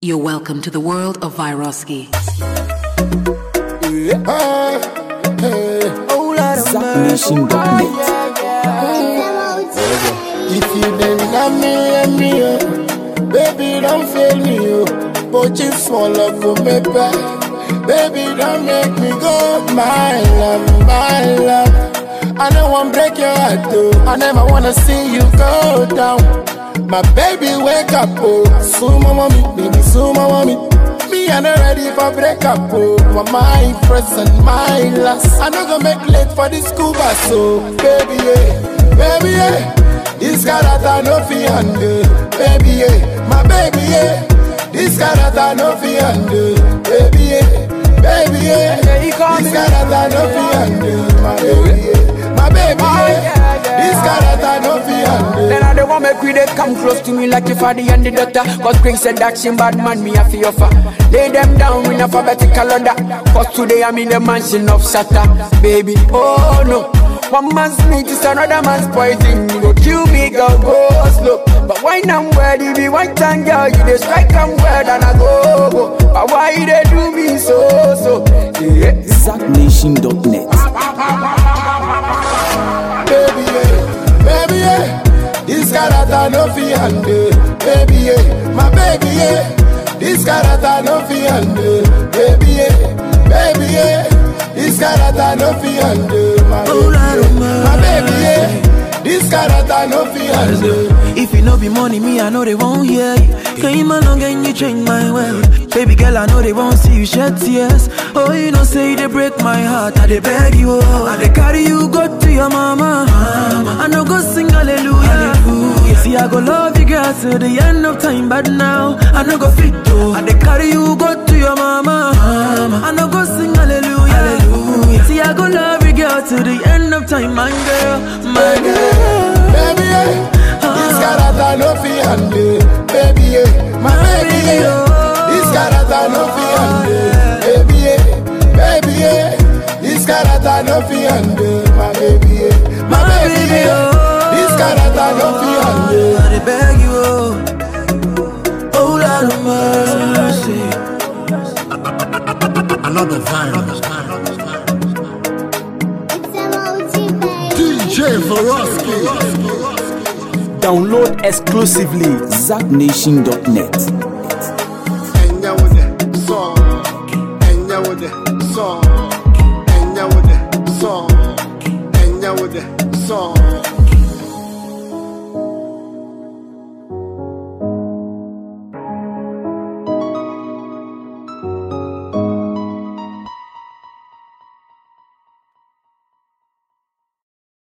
You're welcome to the world of Vyroski. ZapNation.net. If you didn't love me, let me oh. Baby, don't fail me, oh. But you small love for me back. Oh. Baby, don't make me go. My love, my love. I don't want to break your heart, though. I never want to see you go down. My baby, wake up, oh. Sumo mommy, mommy. Me, I'm not ready for breakup, oh. For my present, my last. I not gonna make late for the school bus, so baby, yeah, baby, yeah. This character no handle, baby, yeah. My baby, yeah. This character no handle, baby, yeah. Baby, yeah. Yeah, he call This me- character no fi they come close to me like the and the doctor Cause Greg said that she bad man me a fi offer. Lay them down in alphabetical order. Cause today I'm in the mansion of Sata Baby, oh no. One man's meat is another man's poison. You go kill me, girl, go slow. But why I'm ready, be one time girl? You they strike I'm word and I go, go character no fi handle, baby, yeah, my baby, yeah. This character no fi handle, baby, yeah, baby, yeah. This character no fi handle, oh, my baby, my baby, yeah. This character no fi handle. If it no be money, me, I know they won't hear you. Came along and you change my world. Baby girl, I know they won't see you shed tears. Oh, you know, say they break my heart. I they beg you, oh. I they carry you, go to your mama. I go love you, girl, till the end of time. But now, I know go fit, oh. I they carry you, go to your mama. mama. I know go sing hallelujah. hallelujah. See, I go love you, girl, till the end of time. My girl, my girl. Baby, yeah. This ah. character no fi handle, baby, yeah. My baby, yeah. Oh. This character no fi oh, handle, baby, yeah. Baby, yeah. This character no fi handle, my baby, yeah. My baby, yeah. Oh. This character no another. DJ Vyroski. Download exclusively zapnation.net. Song.